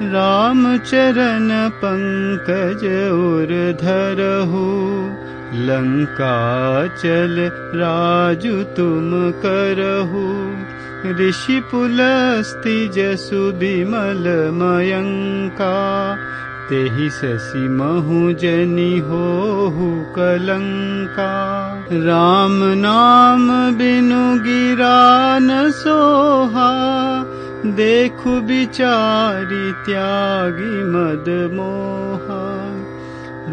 रामचरण पङ्कज उर्धरहु लङ्का चल राजु तुम करहु ऋषि पुलस्ति जसु विमल मयङ्का तेहि शशि महु जनि हो कलङ्का राम नाम बिनु गिरा न सोहा देखु विचारि त्यागी मद मोहा।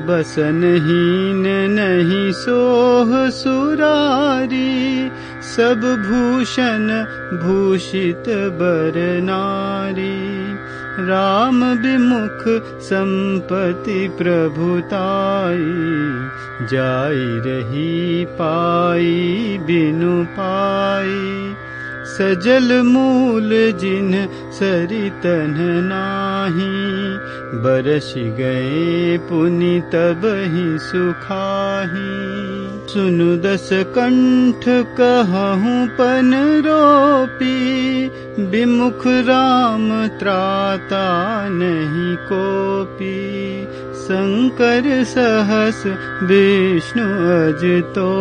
बसनहीन नहीं सोह सुरारी सब भूषण भूषित बर नारी। राम विमुख संपति प्रभुताई जाई रही पाई बिनु पाई सजल मूल जिन सरितन नाही बरस गए पुनि ही सुखाही सुनु दस कंठ कहूँ पन रोपी विमुख राम त्राता नहीं कोपी। शङ्कर सहस विष्णु अजतो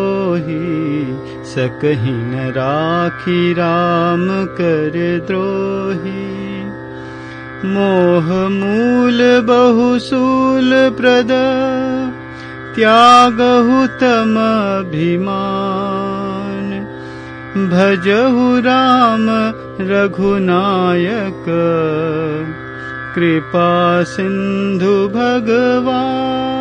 सकहि न राखी राम कर द्रोही। मोह मूल बहुसूल प्रद त्यागहु तम अभिमान। भजहु राम रघुनायक। कृपा सिन्धु भगवान्